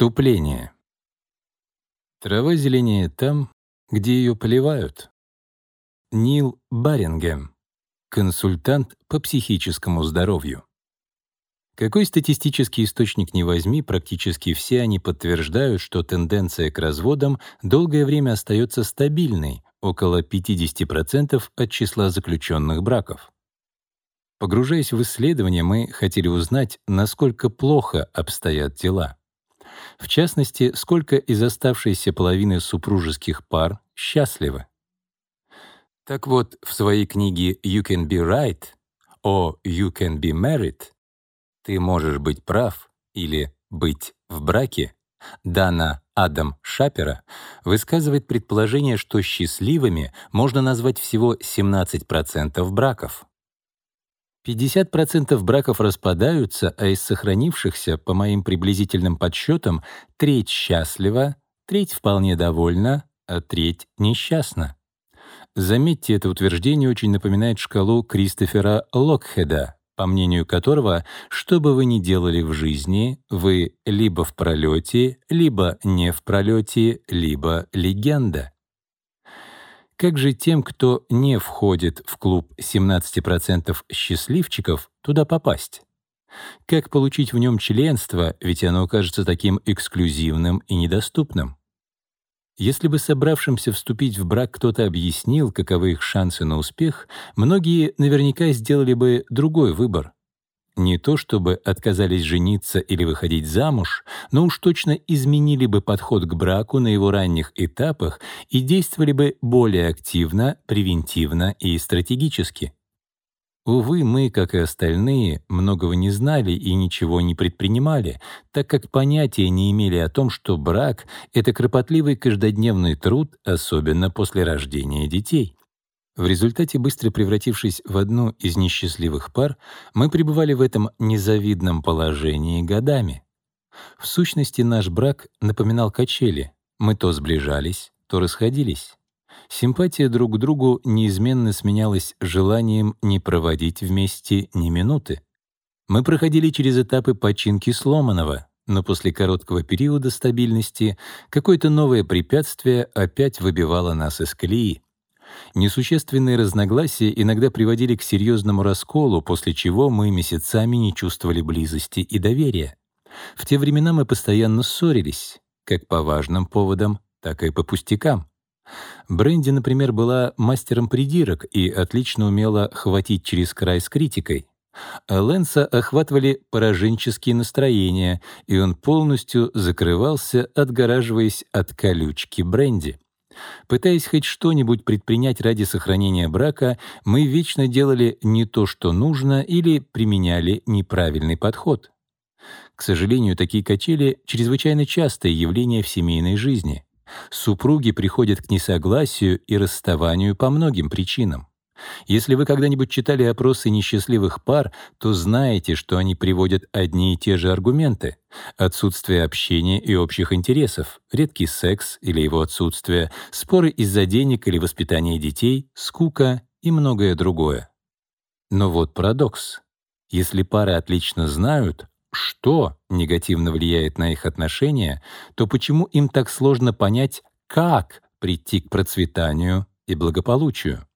Вступление. Трава зеленее там, где ее поливают. Нил Барингем, консультант по психическому здоровью. Какой статистический источник не возьми, практически все они подтверждают, что тенденция к разводам долгое время остается стабильной, около 50% от числа заключенных браков. Погружаясь в исследования, мы хотели узнать, насколько плохо обстоят дела. В частности, сколько из оставшейся половины супружеских пар счастливы. Так вот, в своей книге «You can be right» о «You can be married» «Ты можешь быть прав» или «быть в браке» Дана Адам Шапера высказывает предположение, что счастливыми можно назвать всего 17% браков. 50% браков распадаются, а из сохранившихся, по моим приблизительным подсчетам, треть счастлива, треть вполне довольна, а треть несчастна. Заметьте, это утверждение очень напоминает шкалу Кристофера Локхеда, по мнению которого, что бы вы ни делали в жизни, вы либо в пролете, либо не в пролете, либо легенда. Как же тем, кто не входит в клуб 17% счастливчиков, туда попасть? Как получить в нем членство, ведь оно кажется таким эксклюзивным и недоступным? Если бы собравшимся вступить в брак кто-то объяснил, каковы их шансы на успех, многие наверняка сделали бы другой выбор. Не то чтобы отказались жениться или выходить замуж, но уж точно изменили бы подход к браку на его ранних этапах и действовали бы более активно, превентивно и стратегически. Увы, мы, как и остальные, многого не знали и ничего не предпринимали, так как понятия не имели о том, что брак — это кропотливый каждодневный труд, особенно после рождения детей. В результате, быстро превратившись в одну из несчастливых пар, мы пребывали в этом незавидном положении годами. В сущности, наш брак напоминал качели. Мы то сближались, то расходились. Симпатия друг к другу неизменно сменялась желанием не проводить вместе ни минуты. Мы проходили через этапы починки сломанного, но после короткого периода стабильности какое-то новое препятствие опять выбивало нас из колеи. Несущественные разногласия иногда приводили к серьезному расколу, после чего мы месяцами не чувствовали близости и доверия. В те времена мы постоянно ссорились, как по важным поводам, так и по пустякам. Бренди, например, была мастером придирок и отлично умела хватить через край с критикой. А Лэнса охватывали пораженческие настроения, и он полностью закрывался, отгораживаясь от колючки Бренди. Пытаясь хоть что-нибудь предпринять ради сохранения брака, мы вечно делали не то, что нужно, или применяли неправильный подход. К сожалению, такие качели — чрезвычайно частое явление в семейной жизни. Супруги приходят к несогласию и расставанию по многим причинам. Если вы когда-нибудь читали опросы несчастливых пар, то знаете, что они приводят одни и те же аргументы. Отсутствие общения и общих интересов, редкий секс или его отсутствие, споры из-за денег или воспитания детей, скука и многое другое. Но вот парадокс. Если пары отлично знают, что негативно влияет на их отношения, то почему им так сложно понять, как прийти к процветанию и благополучию?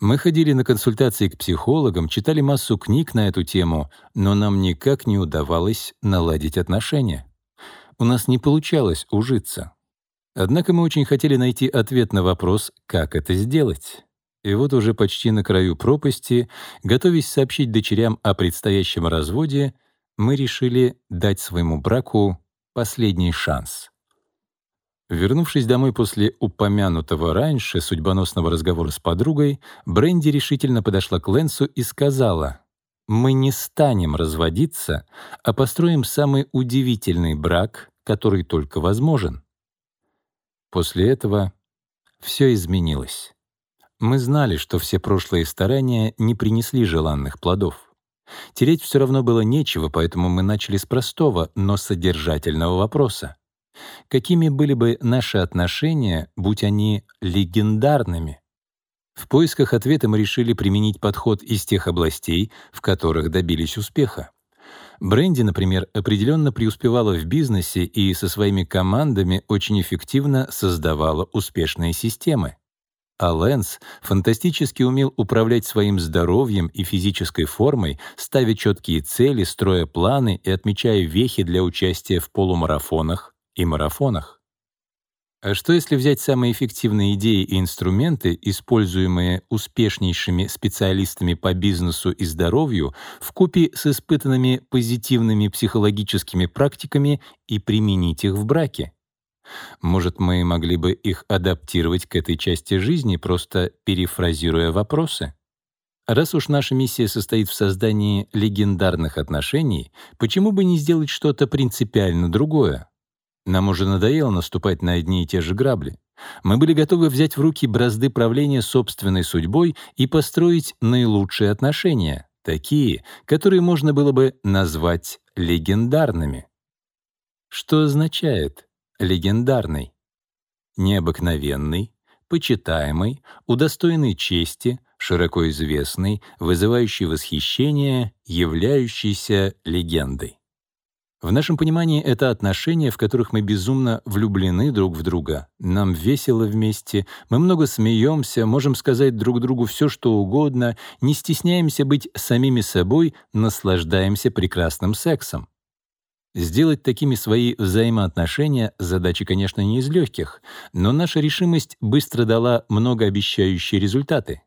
Мы ходили на консультации к психологам, читали массу книг на эту тему, но нам никак не удавалось наладить отношения. У нас не получалось ужиться. Однако мы очень хотели найти ответ на вопрос, как это сделать. И вот уже почти на краю пропасти, готовясь сообщить дочерям о предстоящем разводе, мы решили дать своему браку последний шанс. Вернувшись домой после упомянутого раньше судьбоносного разговора с подругой, Бренди решительно подошла к Лэнсу и сказала, «Мы не станем разводиться, а построим самый удивительный брак, который только возможен». После этого все изменилось. Мы знали, что все прошлые старания не принесли желанных плодов. Тереть все равно было нечего, поэтому мы начали с простого, но содержательного вопроса. Какими были бы наши отношения, будь они легендарными? В поисках ответа мы решили применить подход из тех областей, в которых добились успеха. Бренди, например, определенно преуспевала в бизнесе и со своими командами очень эффективно создавала успешные системы. А Лэнс фантастически умел управлять своим здоровьем и физической формой, ставя четкие цели, строя планы и отмечая вехи для участия в полумарафонах и марафонах. А что если взять самые эффективные идеи и инструменты, используемые успешнейшими специалистами по бизнесу и здоровью, в купе с испытанными позитивными психологическими практиками и применить их в браке? Может, мы могли бы их адаптировать к этой части жизни, просто перефразируя вопросы? Раз уж наша миссия состоит в создании легендарных отношений, почему бы не сделать что-то принципиально другое? Нам уже надоело наступать на одни и те же грабли. Мы были готовы взять в руки бразды правления собственной судьбой и построить наилучшие отношения, такие, которые можно было бы назвать легендарными. Что означает легендарный? Необыкновенный, почитаемый, удостоенный чести, широко известный, вызывающий восхищение, являющийся легендой. В нашем понимании это отношения, в которых мы безумно влюблены друг в друга. Нам весело вместе, мы много смеемся, можем сказать друг другу все, что угодно, не стесняемся быть самими собой, наслаждаемся прекрасным сексом. Сделать такими свои взаимоотношения — задача, конечно, не из легких, но наша решимость быстро дала многообещающие результаты.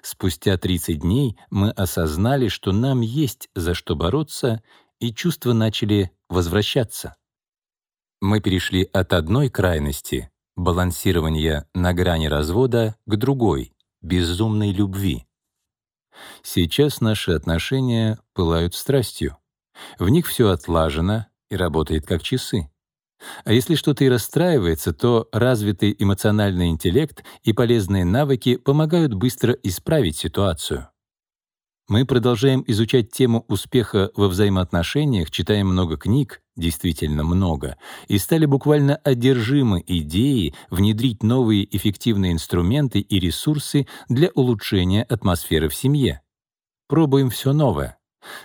Спустя 30 дней мы осознали, что нам есть за что бороться, и чувства начали возвращаться. Мы перешли от одной крайности — балансирования на грани развода к другой — безумной любви. Сейчас наши отношения пылают страстью. В них все отлажено и работает как часы. А если что-то и расстраивается, то развитый эмоциональный интеллект и полезные навыки помогают быстро исправить ситуацию. Мы продолжаем изучать тему успеха во взаимоотношениях, читаем много книг, действительно много, и стали буквально одержимы идеей внедрить новые эффективные инструменты и ресурсы для улучшения атмосферы в семье. Пробуем все новое.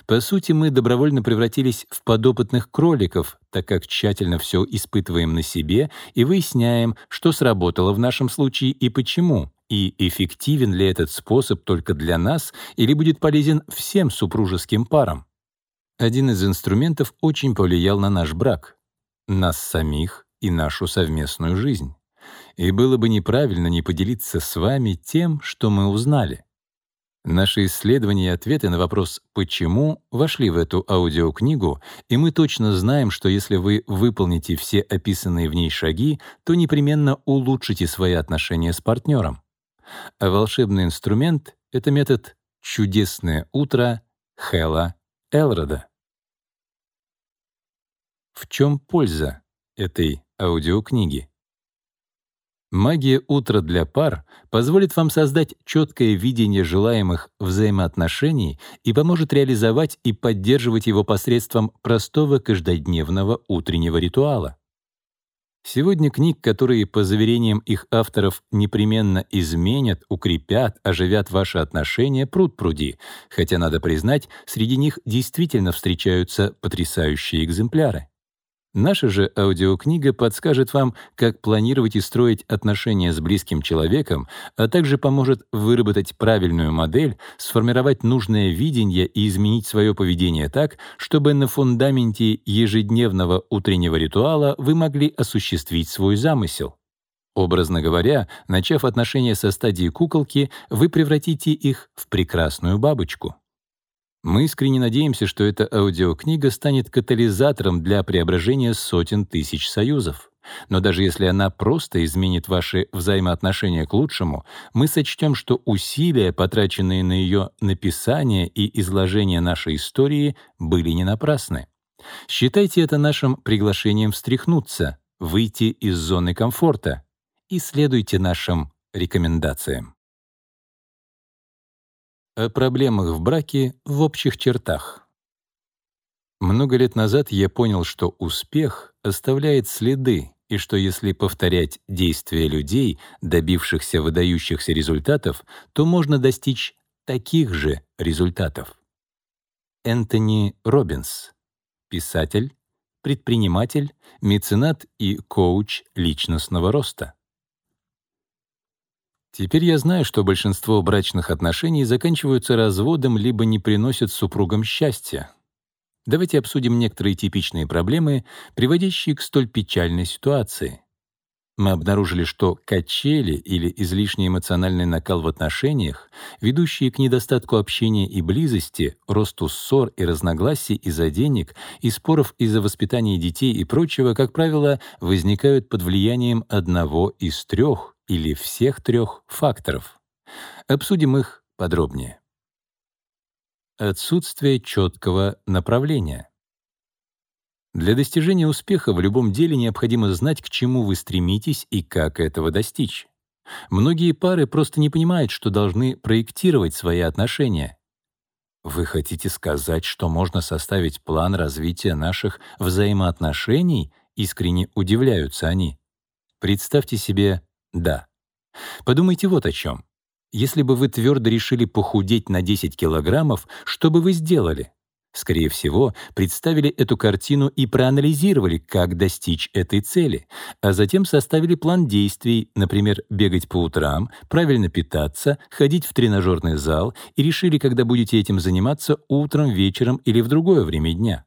По сути, мы добровольно превратились в подопытных кроликов, так как тщательно все испытываем на себе и выясняем, что сработало в нашем случае и почему, и эффективен ли этот способ только для нас или будет полезен всем супружеским парам. Один из инструментов очень повлиял на наш брак, нас самих и нашу совместную жизнь. И было бы неправильно не поделиться с вами тем, что мы узнали. Наши исследования и ответы на вопрос «почему» вошли в эту аудиокнигу, и мы точно знаем, что если вы выполните все описанные в ней шаги, то непременно улучшите свои отношения с партнером. А волшебный инструмент — это метод «чудесное утро» Хэлла Элрода. В чем польза этой аудиокниги? Магия утра для пар позволит вам создать четкое видение желаемых взаимоотношений и поможет реализовать и поддерживать его посредством простого каждодневного утреннего ритуала. Сегодня книг, которые, по заверениям их авторов, непременно изменят, укрепят, оживят ваши отношения, пруд-пруди, хотя, надо признать, среди них действительно встречаются потрясающие экземпляры. Наша же аудиокнига подскажет вам, как планировать и строить отношения с близким человеком, а также поможет выработать правильную модель, сформировать нужное видение и изменить свое поведение так, чтобы на фундаменте ежедневного утреннего ритуала вы могли осуществить свой замысел. Образно говоря, начав отношения со стадии куколки, вы превратите их в прекрасную бабочку. Мы искренне надеемся, что эта аудиокнига станет катализатором для преображения сотен тысяч союзов. Но даже если она просто изменит ваши взаимоотношения к лучшему, мы сочтем, что усилия, потраченные на ее написание и изложение нашей истории, были не напрасны. Считайте это нашим приглашением встряхнуться, выйти из зоны комфорта и следуйте нашим рекомендациям. О проблемах в браке в общих чертах. Много лет назад я понял, что успех оставляет следы, и что если повторять действия людей, добившихся выдающихся результатов, то можно достичь таких же результатов. Энтони Робинс, писатель, предприниматель, меценат и коуч личностного роста. Теперь я знаю, что большинство брачных отношений заканчиваются разводом либо не приносят супругам счастья. Давайте обсудим некоторые типичные проблемы, приводящие к столь печальной ситуации. Мы обнаружили, что качели или излишний эмоциональный накал в отношениях, ведущие к недостатку общения и близости, росту ссор и разногласий из-за денег и споров из-за воспитания детей и прочего, как правило, возникают под влиянием одного из трех или всех трех факторов. Обсудим их подробнее. Отсутствие четкого направления. Для достижения успеха в любом деле необходимо знать, к чему вы стремитесь и как этого достичь. Многие пары просто не понимают, что должны проектировать свои отношения. Вы хотите сказать, что можно составить план развития наших взаимоотношений? Искренне удивляются они. Представьте себе «да». Подумайте вот о чем. Если бы вы твердо решили похудеть на 10 килограммов, что бы вы сделали? Скорее всего, представили эту картину и проанализировали, как достичь этой цели, а затем составили план действий, например, бегать по утрам, правильно питаться, ходить в тренажерный зал и решили, когда будете этим заниматься утром, вечером или в другое время дня.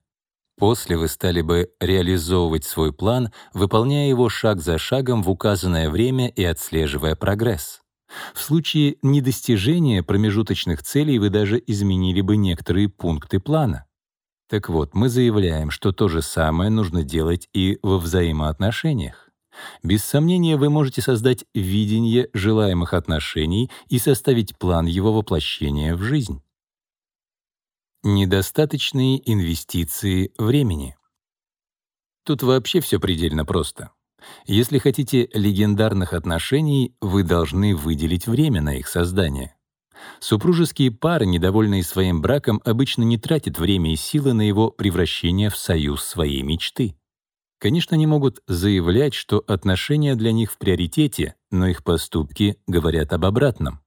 После вы стали бы реализовывать свой план, выполняя его шаг за шагом в указанное время и отслеживая прогресс. В случае недостижения промежуточных целей вы даже изменили бы некоторые пункты плана. Так вот, мы заявляем, что то же самое нужно делать и во взаимоотношениях. Без сомнения, вы можете создать видение желаемых отношений и составить план его воплощения в жизнь. Недостаточные инвестиции времени. Тут вообще все предельно просто. Если хотите легендарных отношений, вы должны выделить время на их создание. Супружеские пары, недовольные своим браком, обычно не тратят время и силы на его превращение в союз своей мечты. Конечно, они могут заявлять, что отношения для них в приоритете, но их поступки говорят об обратном.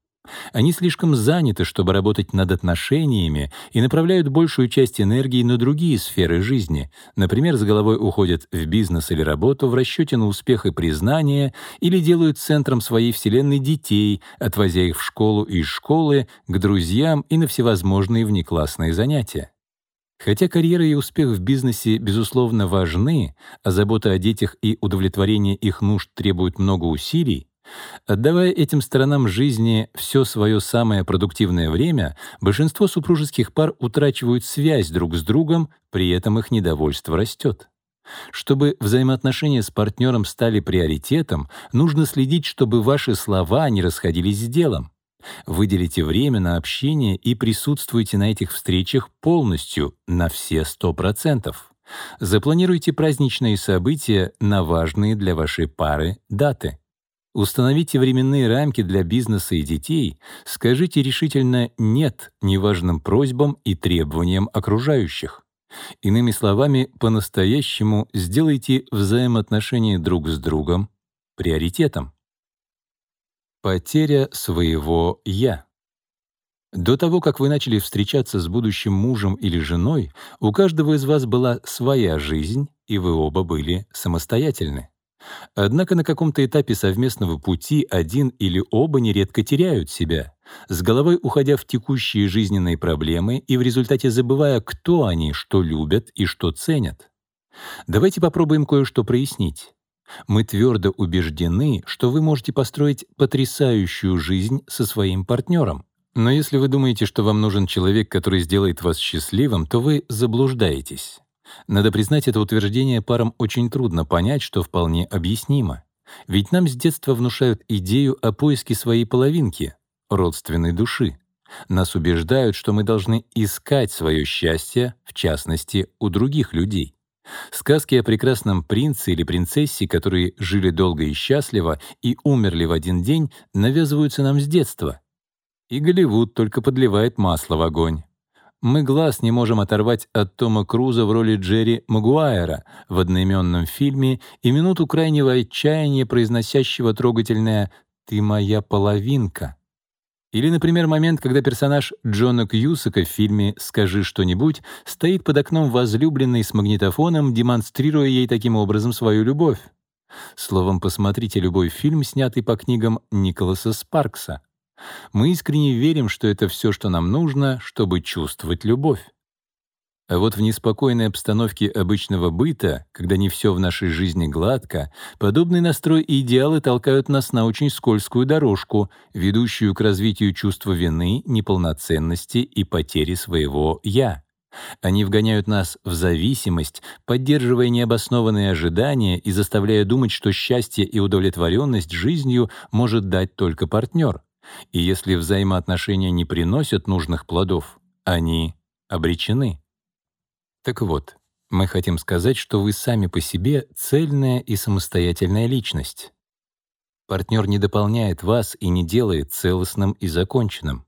Они слишком заняты, чтобы работать над отношениями, и направляют большую часть энергии на другие сферы жизни. Например, с головой уходят в бизнес или работу в расчете на успех и признание, или делают центром своей вселенной детей, отвозя их в школу и из школы, к друзьям и на всевозможные внеклассные занятия. Хотя карьера и успех в бизнесе, безусловно, важны, а забота о детях и удовлетворение их нужд требуют много усилий, Отдавая этим сторонам жизни все свое самое продуктивное время, большинство супружеских пар утрачивают связь друг с другом, при этом их недовольство растет. Чтобы взаимоотношения с партнером стали приоритетом, нужно следить, чтобы ваши слова не расходились с делом. Выделите время на общение и присутствуйте на этих встречах полностью, на все 100%. Запланируйте праздничные события на важные для вашей пары даты. Установите временные рамки для бизнеса и детей, скажите решительно «нет» неважным просьбам и требованиям окружающих. Иными словами, по-настоящему сделайте взаимоотношения друг с другом приоритетом. Потеря своего «я». До того, как вы начали встречаться с будущим мужем или женой, у каждого из вас была своя жизнь, и вы оба были самостоятельны. Однако на каком-то этапе совместного пути один или оба нередко теряют себя, с головой уходя в текущие жизненные проблемы и в результате забывая, кто они, что любят и что ценят. Давайте попробуем кое-что прояснить. Мы твердо убеждены, что вы можете построить потрясающую жизнь со своим партнером. Но если вы думаете, что вам нужен человек, который сделает вас счастливым, то вы заблуждаетесь. Надо признать, это утверждение парам очень трудно понять, что вполне объяснимо. Ведь нам с детства внушают идею о поиске своей половинки, родственной души. Нас убеждают, что мы должны искать свое счастье, в частности, у других людей. Сказки о прекрасном принце или принцессе, которые жили долго и счастливо и умерли в один день, навязываются нам с детства. И Голливуд только подливает масло в огонь мы глаз не можем оторвать от Тома Круза в роли Джерри Магуайра в одноименном фильме и минуту крайнего отчаяния, произносящего трогательное «Ты моя половинка». Или, например, момент, когда персонаж Джона Кьюсака в фильме «Скажи что-нибудь» стоит под окном возлюбленной с магнитофоном, демонстрируя ей таким образом свою любовь. Словом, посмотрите любой фильм, снятый по книгам Николаса Спаркса. Мы искренне верим, что это все, что нам нужно, чтобы чувствовать любовь. А вот в неспокойной обстановке обычного быта, когда не все в нашей жизни гладко, подобный настрой и идеалы толкают нас на очень скользкую дорожку, ведущую к развитию чувства вины, неполноценности и потери своего «я». Они вгоняют нас в зависимость, поддерживая необоснованные ожидания и заставляя думать, что счастье и удовлетворенность жизнью может дать только партнер. И если взаимоотношения не приносят нужных плодов, они обречены. Так вот, мы хотим сказать, что вы сами по себе цельная и самостоятельная личность. Партнер не дополняет вас и не делает целостным и законченным.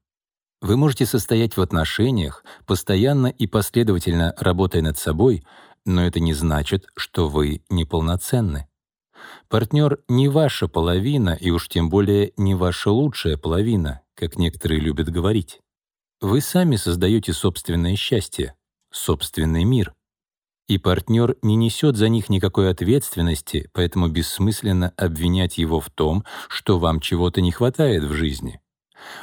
Вы можете состоять в отношениях, постоянно и последовательно работая над собой, но это не значит, что вы неполноценны. Партнер не ваша половина, и уж тем более не ваша лучшая половина, как некоторые любят говорить. Вы сами создаете собственное счастье, собственный мир. И партнер не несет за них никакой ответственности, поэтому бессмысленно обвинять его в том, что вам чего-то не хватает в жизни.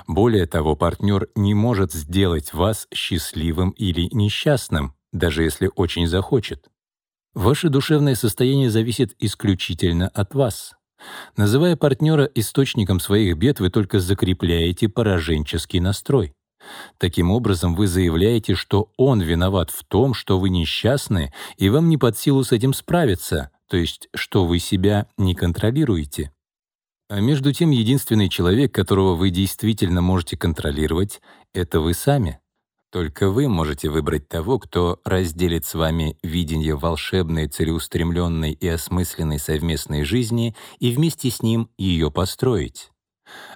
Более того, партнер не может сделать вас счастливым или несчастным, даже если очень захочет. Ваше душевное состояние зависит исключительно от вас. Называя партнера источником своих бед, вы только закрепляете пораженческий настрой. Таким образом, вы заявляете, что он виноват в том, что вы несчастны, и вам не под силу с этим справиться, то есть что вы себя не контролируете. А между тем, единственный человек, которого вы действительно можете контролировать, это вы сами. Только вы можете выбрать того, кто разделит с вами видение волшебной, целеустремленной и осмысленной совместной жизни и вместе с ним ее построить.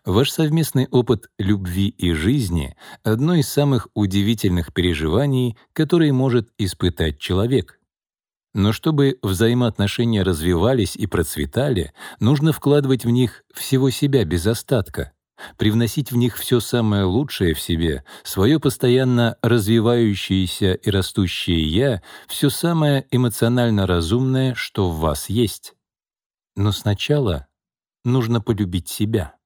Ваш совместный опыт любви и жизни — одно из самых удивительных переживаний, которые может испытать человек. Но чтобы взаимоотношения развивались и процветали, нужно вкладывать в них всего себя без остатка, привносить в них все самое лучшее в себе, свое постоянно развивающееся и растущее «я», все самое эмоционально разумное, что в вас есть. Но сначала нужно полюбить себя.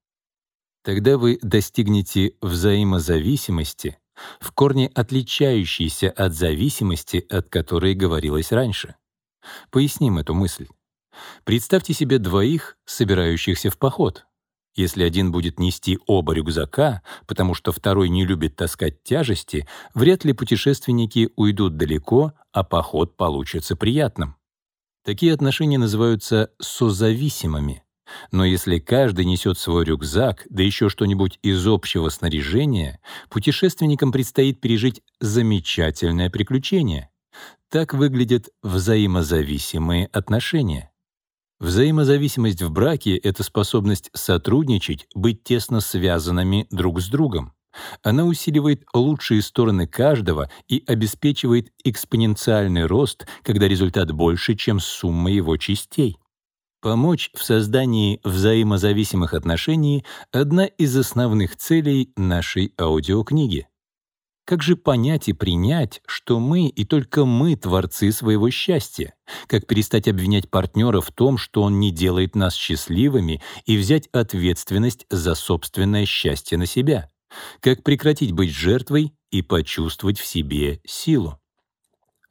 Тогда вы достигнете взаимозависимости, в корне отличающейся от зависимости, от которой говорилось раньше. Поясним эту мысль. Представьте себе двоих, собирающихся в поход. Если один будет нести оба рюкзака, потому что второй не любит таскать тяжести, вряд ли путешественники уйдут далеко, а поход получится приятным. Такие отношения называются созависимыми. Но если каждый несет свой рюкзак, да еще что-нибудь из общего снаряжения, путешественникам предстоит пережить замечательное приключение. Так выглядят взаимозависимые отношения. Взаимозависимость в браке — это способность сотрудничать, быть тесно связанными друг с другом. Она усиливает лучшие стороны каждого и обеспечивает экспоненциальный рост, когда результат больше, чем сумма его частей. Помочь в создании взаимозависимых отношений — одна из основных целей нашей аудиокниги. Как же понять и принять, что мы и только мы творцы своего счастья? Как перестать обвинять партнера в том, что он не делает нас счастливыми, и взять ответственность за собственное счастье на себя? Как прекратить быть жертвой и почувствовать в себе силу?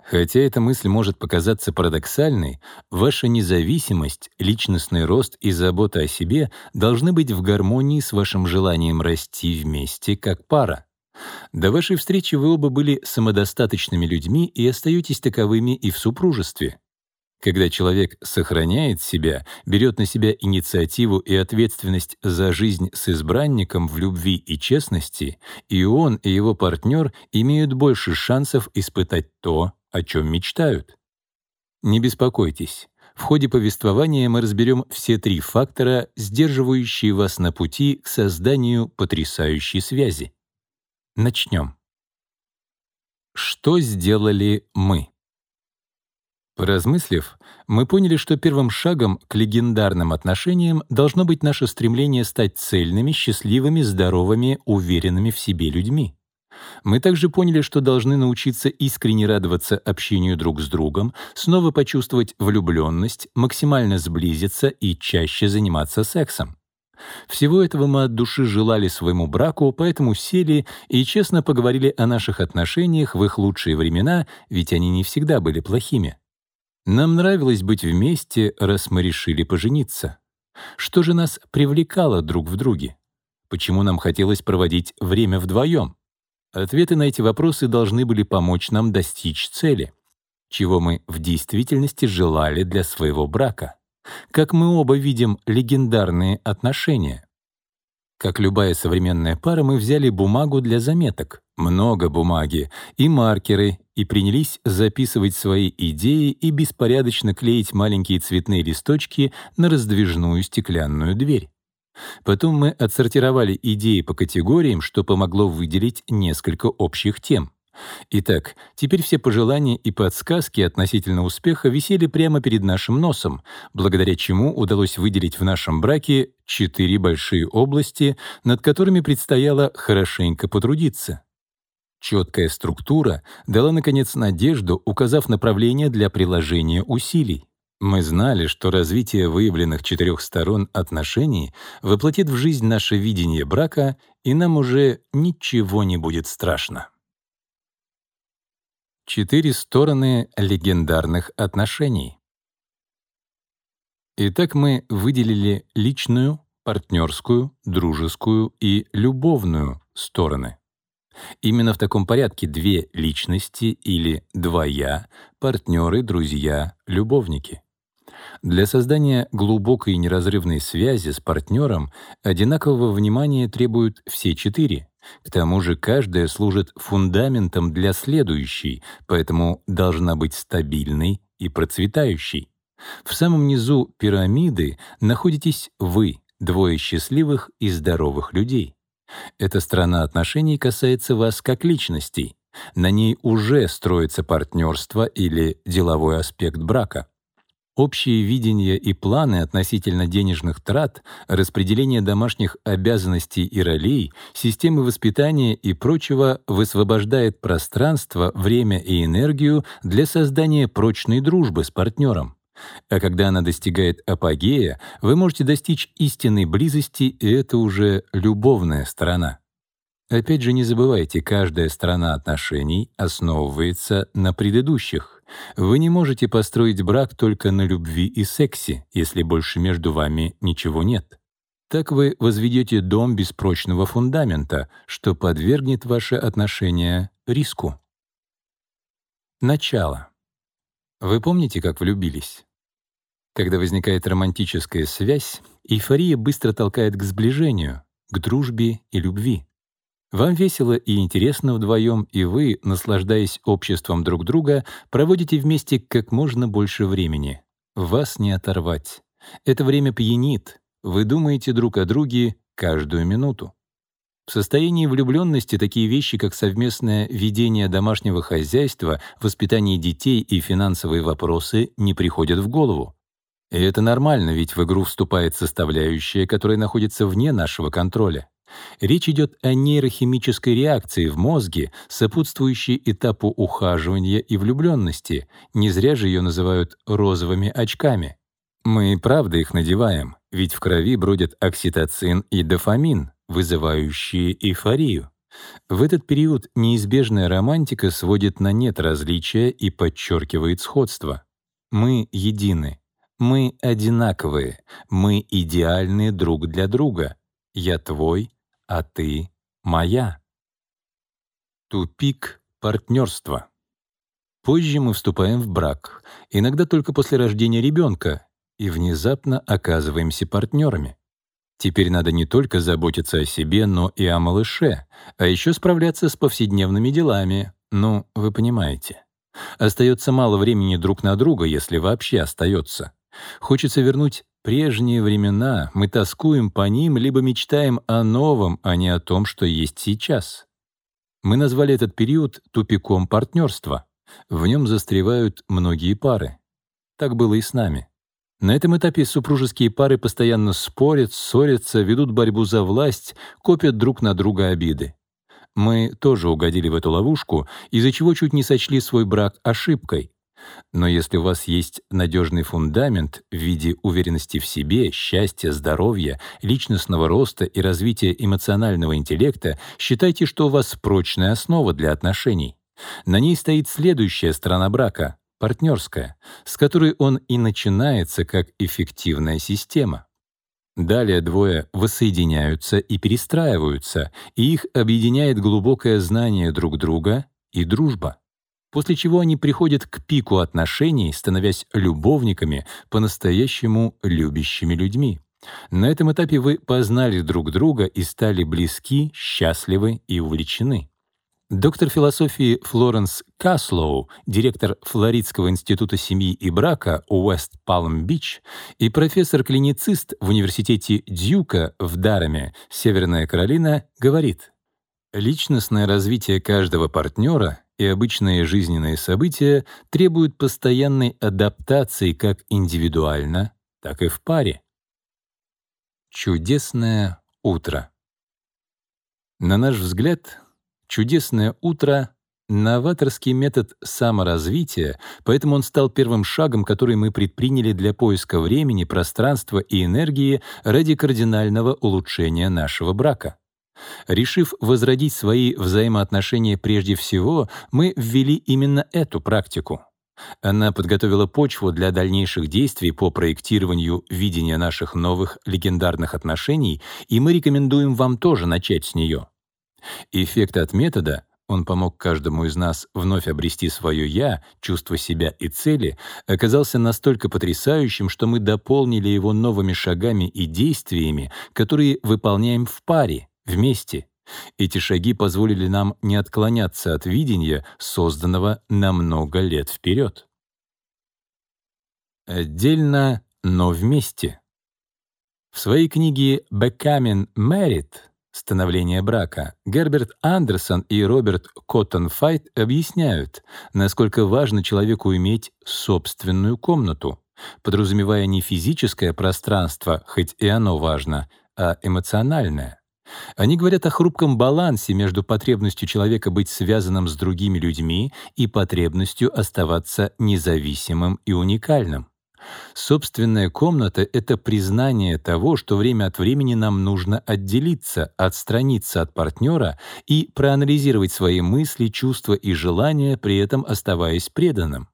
Хотя эта мысль может показаться парадоксальной, ваша независимость, личностный рост и забота о себе должны быть в гармонии с вашим желанием расти вместе как пара. До вашей встречи вы оба были самодостаточными людьми и остаетесь таковыми и в супружестве. Когда человек сохраняет себя, берет на себя инициативу и ответственность за жизнь с избранником в любви и честности, и он, и его партнер имеют больше шансов испытать то, о чем мечтают. Не беспокойтесь. В ходе повествования мы разберем все три фактора, сдерживающие вас на пути к созданию потрясающей связи. Начнем. Что сделали мы? Поразмыслив, мы поняли, что первым шагом к легендарным отношениям должно быть наше стремление стать цельными, счастливыми, здоровыми, уверенными в себе людьми. Мы также поняли, что должны научиться искренне радоваться общению друг с другом, снова почувствовать влюбленность, максимально сблизиться и чаще заниматься сексом. Всего этого мы от души желали своему браку, поэтому сели и честно поговорили о наших отношениях в их лучшие времена, ведь они не всегда были плохими. Нам нравилось быть вместе, раз мы решили пожениться. Что же нас привлекало друг в друге? Почему нам хотелось проводить время вдвоем? Ответы на эти вопросы должны были помочь нам достичь цели, чего мы в действительности желали для своего брака. Как мы оба видим легендарные отношения. Как любая современная пара, мы взяли бумагу для заметок, много бумаги, и маркеры, и принялись записывать свои идеи и беспорядочно клеить маленькие цветные листочки на раздвижную стеклянную дверь. Потом мы отсортировали идеи по категориям, что помогло выделить несколько общих тем. Итак, теперь все пожелания и подсказки относительно успеха висели прямо перед нашим носом, благодаря чему удалось выделить в нашем браке четыре большие области, над которыми предстояло хорошенько потрудиться. Четкая структура дала, наконец, надежду, указав направление для приложения усилий. Мы знали, что развитие выявленных четырех сторон отношений воплотит в жизнь наше видение брака, и нам уже ничего не будет страшно. Четыре стороны легендарных отношений. Итак, мы выделили личную, партнерскую, дружескую и любовную стороны. Именно в таком порядке две личности или два «я» — партнеры, друзья, любовники. Для создания глубокой неразрывной связи с партнером одинакового внимания требуют все четыре — к тому же каждая служит фундаментом для следующей, поэтому должна быть стабильной и процветающей. В самом низу пирамиды находитесь вы, двое счастливых и здоровых людей. Эта страна отношений касается вас как личностей. На ней уже строится партнерство или деловой аспект брака. Общие видения и планы относительно денежных трат, распределение домашних обязанностей и ролей, системы воспитания и прочего высвобождает пространство, время и энергию для создания прочной дружбы с партнером. А когда она достигает апогея, вы можете достичь истинной близости, и это уже любовная сторона. Опять же, не забывайте, каждая сторона отношений основывается на предыдущих. Вы не можете построить брак только на любви и сексе, если больше между вами ничего нет. Так вы возведете дом без прочного фундамента, что подвергнет ваши отношения риску. Начало. Вы помните, как влюбились? Когда возникает романтическая связь, эйфория быстро толкает к сближению, к дружбе и любви. Вам весело и интересно вдвоем, и вы, наслаждаясь обществом друг друга, проводите вместе как можно больше времени. Вас не оторвать. Это время пьянит. Вы думаете друг о друге каждую минуту. В состоянии влюбленности такие вещи, как совместное ведение домашнего хозяйства, воспитание детей и финансовые вопросы не приходят в голову. И это нормально, ведь в игру вступает составляющая, которая находится вне нашего контроля. Речь идет о нейрохимической реакции в мозге, сопутствующей этапу ухаживания и влюбленности. Не зря же ее называют розовыми очками. Мы правда их надеваем, ведь в крови бродят окситоцин и дофамин, вызывающие эйфорию. В этот период неизбежная романтика сводит на нет различия и подчеркивает сходство. Мы едины, мы одинаковые, мы идеальны друг для друга. Я твой, а ты моя. Тупик партнерства. Позже мы вступаем в брак, иногда только после рождения ребенка, и внезапно оказываемся партнерами. Теперь надо не только заботиться о себе, но и о малыше, а еще справляться с повседневными делами. Ну, вы понимаете. Остается мало времени друг на друга, если вообще остается. Хочется вернуть Прежние времена, мы тоскуем по ним, либо мечтаем о новом, а не о том, что есть сейчас. Мы назвали этот период тупиком партнерства. В нем застревают многие пары. Так было и с нами. На этом этапе супружеские пары постоянно спорят, ссорятся, ведут борьбу за власть, копят друг на друга обиды. Мы тоже угодили в эту ловушку, из-за чего чуть не сочли свой брак ошибкой. Но если у вас есть надежный фундамент в виде уверенности в себе, счастья, здоровья, личностного роста и развития эмоционального интеллекта, считайте, что у вас прочная основа для отношений. На ней стоит следующая сторона брака партнерская, с которой он и начинается как эффективная система. Далее двое воссоединяются и перестраиваются, и их объединяет глубокое знание друг друга и дружба. После чего они приходят к пику отношений, становясь любовниками, по-настоящему любящими людьми. На этом этапе вы познали друг друга и стали близки, счастливы и увлечены. Доктор философии Флоренс Каслоу, директор Флоридского института семьи и брака Уэст Палм-Бич и профессор-клиницист в университете Дьюка в Дараме, Северная Каролина, говорит, «Личностное развитие каждого партнера и обычные жизненные события требуют постоянной адаптации как индивидуально, так и в паре». Чудесное утро. На наш взгляд, Чудесное утро — новаторский метод саморазвития, поэтому он стал первым шагом, который мы предприняли для поиска времени, пространства и энергии ради кардинального улучшения нашего брака. Решив возродить свои взаимоотношения прежде всего, мы ввели именно эту практику. Она подготовила почву для дальнейших действий по проектированию видения наших новых легендарных отношений, и мы рекомендуем вам тоже начать с нее. Эффект от метода — он помог каждому из нас вновь обрести свое «я», чувство себя и цели, оказался настолько потрясающим, что мы дополнили его новыми шагами и действиями, которые выполняем в паре, вместе. Эти шаги позволили нам не отклоняться от видения, созданного на много лет вперед. Отдельно, но вместе. В своей книге «Becoming Married» становления брака, Герберт Андерсон и Роберт Коттон-Файт объясняют, насколько важно человеку иметь собственную комнату, подразумевая не физическое пространство, хоть и оно важно, а эмоциональное. Они говорят о хрупком балансе между потребностью человека быть связанным с другими людьми и потребностью оставаться независимым и уникальным. Собственная комната — это признание того, что время от времени нам нужно отделиться, отстраниться от партнера и проанализировать свои мысли, чувства и желания, при этом оставаясь преданным.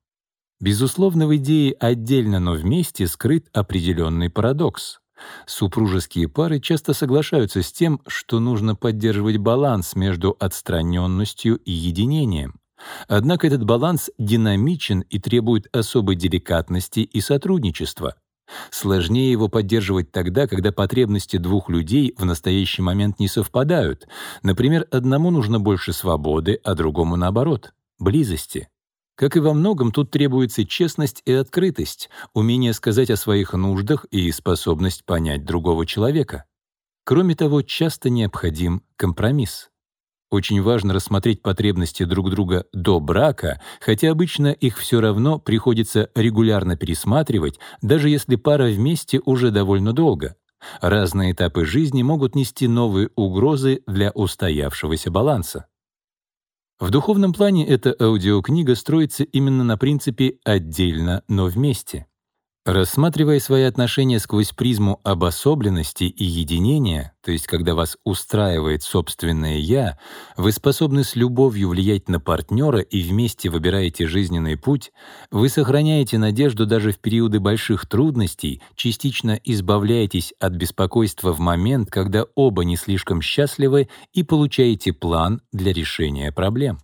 Безусловно, в идее «отдельно, но вместе» скрыт определенный парадокс. Супружеские пары часто соглашаются с тем, что нужно поддерживать баланс между отстраненностью и единением. Однако этот баланс динамичен и требует особой деликатности и сотрудничества. Сложнее его поддерживать тогда, когда потребности двух людей в настоящий момент не совпадают. Например, одному нужно больше свободы, а другому наоборот — близости. Как и во многом, тут требуется честность и открытость, умение сказать о своих нуждах и способность понять другого человека. Кроме того, часто необходим компромисс. Очень важно рассмотреть потребности друг друга до брака, хотя обычно их все равно приходится регулярно пересматривать, даже если пара вместе уже довольно долго. Разные этапы жизни могут нести новые угрозы для устоявшегося баланса. В духовном плане эта аудиокнига строится именно на принципе «отдельно, но вместе». Рассматривая свои отношения сквозь призму обособленности и единения, то есть когда вас устраивает собственное «я», вы способны с любовью влиять на партнера и вместе выбираете жизненный путь, вы сохраняете надежду даже в периоды больших трудностей, частично избавляетесь от беспокойства в момент, когда оба не слишком счастливы и получаете план для решения проблем.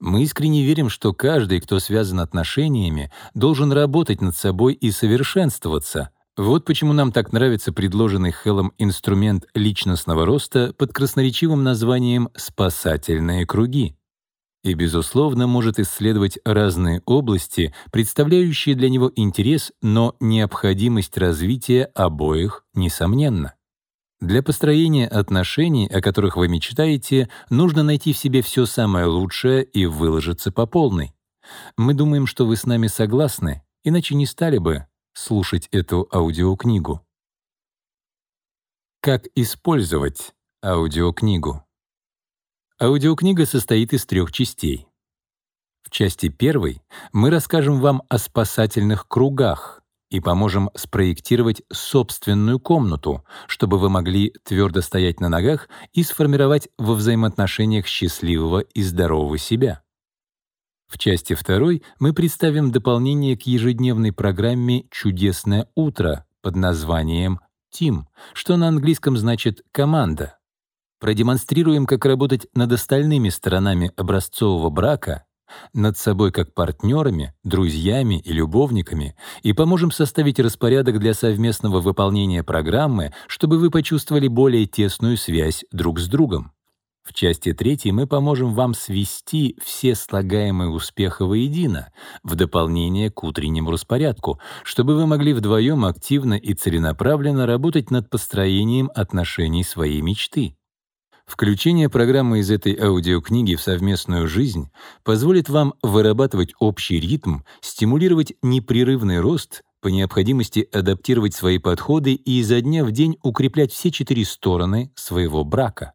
Мы искренне верим, что каждый, кто связан отношениями, должен работать над собой и совершенствоваться. Вот почему нам так нравится предложенный Хеллом инструмент личностного роста под красноречивым названием «спасательные круги» и, безусловно, может исследовать разные области, представляющие для него интерес, но необходимость развития обоих несомненно. Для построения отношений, о которых вы мечтаете, нужно найти в себе все самое лучшее и выложиться по полной. Мы думаем, что вы с нами согласны, иначе не стали бы слушать эту аудиокнигу. Как использовать аудиокнигу? Аудиокнига состоит из трех частей. В части первой мы расскажем вам о спасательных кругах и поможем спроектировать собственную комнату, чтобы вы могли твердо стоять на ногах и сформировать во взаимоотношениях счастливого и здорового себя. В части второй мы представим дополнение к ежедневной программе «Чудесное утро» под названием «Тим», что на английском значит «команда». Продемонстрируем, как работать над остальными сторонами образцового брака, над собой как партнерами, друзьями и любовниками и поможем составить распорядок для совместного выполнения программы, чтобы вы почувствовали более тесную связь друг с другом. В части третьей мы поможем вам свести все слагаемые успеха воедино, в дополнение к утреннему распорядку, чтобы вы могли вдвоем активно и целенаправленно работать над построением отношений своей мечты. Включение программы из этой аудиокниги в совместную жизнь позволит вам вырабатывать общий ритм, стимулировать непрерывный рост, по необходимости адаптировать свои подходы и изо дня в день укреплять все четыре стороны своего брака.